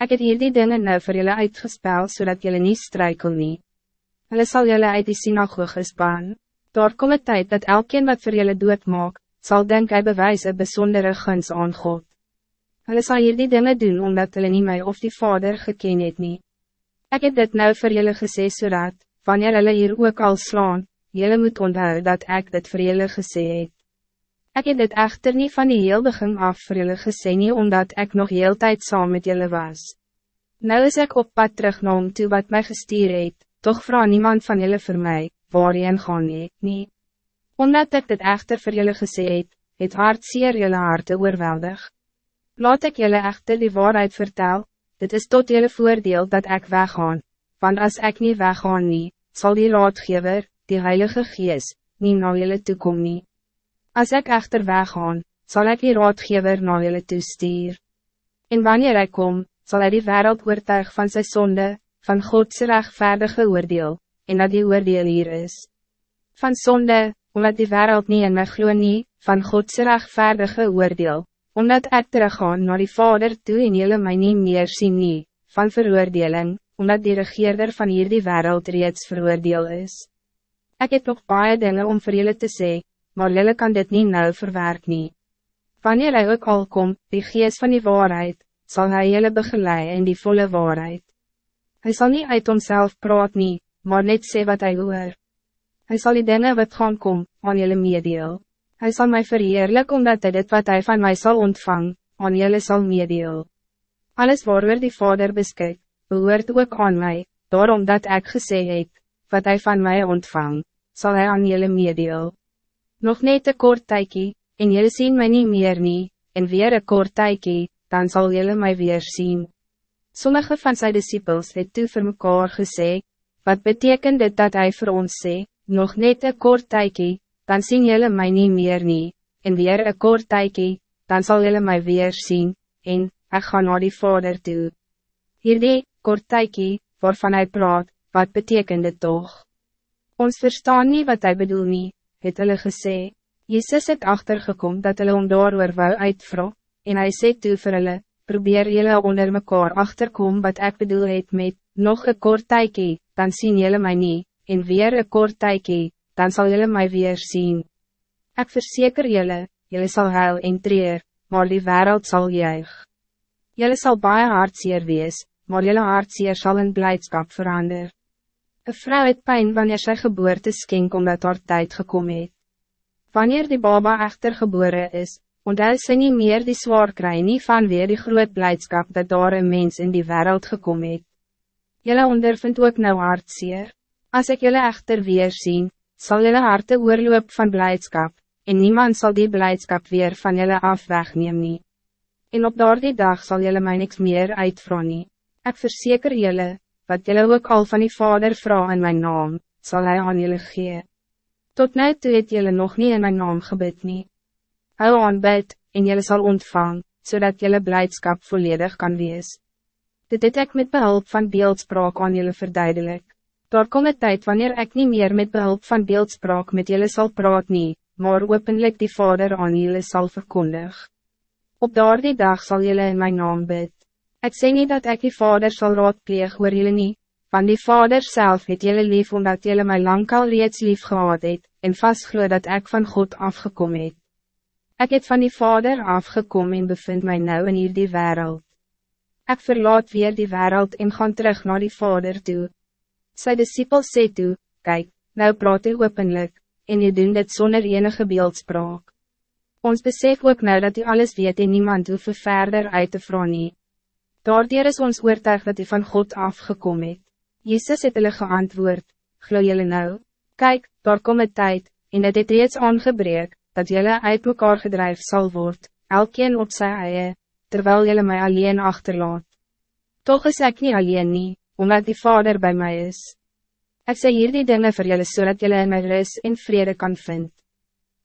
Ik het hier die dingen nou voor jullie uitgespeld, zodat jullie niet strijkel nie. Hulle sal jullie uit die synagoges baan. Daar kom het tijd dat elkeen wat voor jullie doet maak, zal denk hy bewys een besondere guns aan God. Hulle sal hier die dingen doen, omdat hulle nie mij of die vader geken het nie. Ek het dit nou voor jullie gesê, zodat, wanneer hulle hier ook al slaan, jullie moet onthou dat ik dit voor jullie gesê het. Ik heb dit echter niet van die heel begin af voor jullie gesê nie, omdat ik nog heel tijd saam met jullie was. Nou is ik op pad terug na om toe wat mij gestuur het, toch vraag niemand van jullie voor mij, waarheen gaan ik nie. Omdat ik dit echter voor jullie gesê het, het hart zeer jullie harte oorweldig. Laat ik jullie echter die waarheid vertel, dit is tot jullie voordeel dat ik weggaan, want als ik niet weggaan nie, zal die raadgever, die Heilige Geest, niet naar jullie toekom nie. Als ik echter weggaan, zal ik die raadgever naar jullie toestuur. En wanneer hij kom, zal hij die wereld oortuig van zijn zonde, van Godse rechtvaardige oordeel, en dat die oordeel hier is. Van zonde, omdat die wereld niet in my glo nie, van Godse rechtvaardige oordeel, omdat ek teruggaan naar die Vader toe en jylle my nie meer sien nie, van veroordeling, omdat die regeerder van hier die wereld reeds veroordeel is. Ik heb nog baie dingen om voor jullie te zeggen, maar jullie kan dit niet nou verwerk nie. Wanneer hij ook al komt, die geest van die waarheid, zal hij jullie begeleiden in die volle waarheid. Hij zal niet uit homself praat nie, maar net sê wat hij hoor. Hij zal die dingen wat gaan kom, aan jullie meedeel. Hij zal mij verheerlijk omdat hij dit wat hij van mij zal ontvang, aan jullie zal meedeel. Alles waarover die Vader beskik, behoort ook aan mij, daarom dat ik gesê het, wat hij van mij ontvang, zal hij aan jullie meedeel. Nog net een kort tijdje, en jullie zien mij niet meer nie, en weer een kort tijdje, dan zal jullie mij weer zien. Sommige van zijn disciples het toe vir mekaar gesê, wat betekent dit dat hij voor ons sê, nog net een kort tijdje, dan zien jullie mij niet meer nie, en weer een kort tijdje, dan zal jullie mij weer zien, en, ik ga naar die vader toe. Hierdie, kort tijdje, waarvan hij praat, wat betekent dit toch? Ons verstaan niet wat hij bedoelt niet het hulle gesê, Jezus het achtergekom dat hulle om daarover wou uitvra, en hij sê toe vir hulle, probeer julle onder mekaar achterkom wat ik bedoel het met, nog een kort tijdje, dan zien jullie mij niet, en weer een kort tijdje, dan zal jullie mij weer zien. Ik verzeker jullie, jullie zal huil en treer, maar die wereld zal juig. Jullie zal baie hartseer wees, maar jullie hartseer zal in blijdschap veranderen. Een vrouw het pijn wanneer sy geboorte skenk omdat haar tijd gekomen het. Wanneer die baba echter geboren is, onthou sy nie meer die zwaar kry nie vanweer die groot blijdschap dat daar een mens in die wereld gekomen het. Jylle ondervind ook nou hartseer. Als ik jullie echter weer zien, zal jullie harte oorloop van blijdschap, en niemand zal die blijdschap weer van jullie af wegneem nie. En op daardie dag zal jullie mij niks meer uitvra nie. Ek verzeker jullie, wat jullie ook al van die Vader vraag in mijn naam, zal hij aan jullie gee. Tot nu toe het jullie nog niet in mijn naam gebid nie. Hou aan bid, en jullie zal ontvang, zodat jullie blijdschap volledig kan wees. Dit het ek met behulp van beeldspraak aan jullie verduidelik. Daar kom het tijd wanneer ik niet meer met behulp van beeldspraak met jullie zal praat nie, maar openlijk die Vader aan jullie zal verkondig. Op daardie dag zal jullie in mijn naam bid. Ik zeg niet dat ik die vader zal raadpleeg oor jullie niet, van die vader zelf het jullie lief omdat jullie mij lang al reeds lief gehad het, en vastglo dat ik van God afgekomen het. Ik het van die vader afgekomen en bevind mij nou in hier die wereld. Ik verlaat weer die wereld en gaan terug naar die vader toe. Sy disciples sê toe, kijk, nou praat hy openlik, en jy doen dit zonder enige beeldspraak. Ons besef ook nou dat hij alles weet en niemand hoef verder uit te vragen. Daardier is ons oortuig dat hij van God afgekomen het. Jezus het hulle geantwoord, glo julle nou, Kijk, daar kom het tijd, en het het reeds aangebreek, dat julle uit mekaar gedrijf zal worden, elkeen op sy eie, terwijl julle mij alleen achterlaat. Toch is ik niet alleen nie, omdat die Vader bij mij is. Ik zeg hier die dingen voor jullie zodat jullie in mijn rust en vrede kan vinden.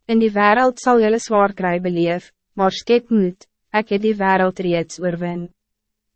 In die wereld zal jullie zwaar kry beleef, maar skep moed, ek het die wereld reeds oorwin.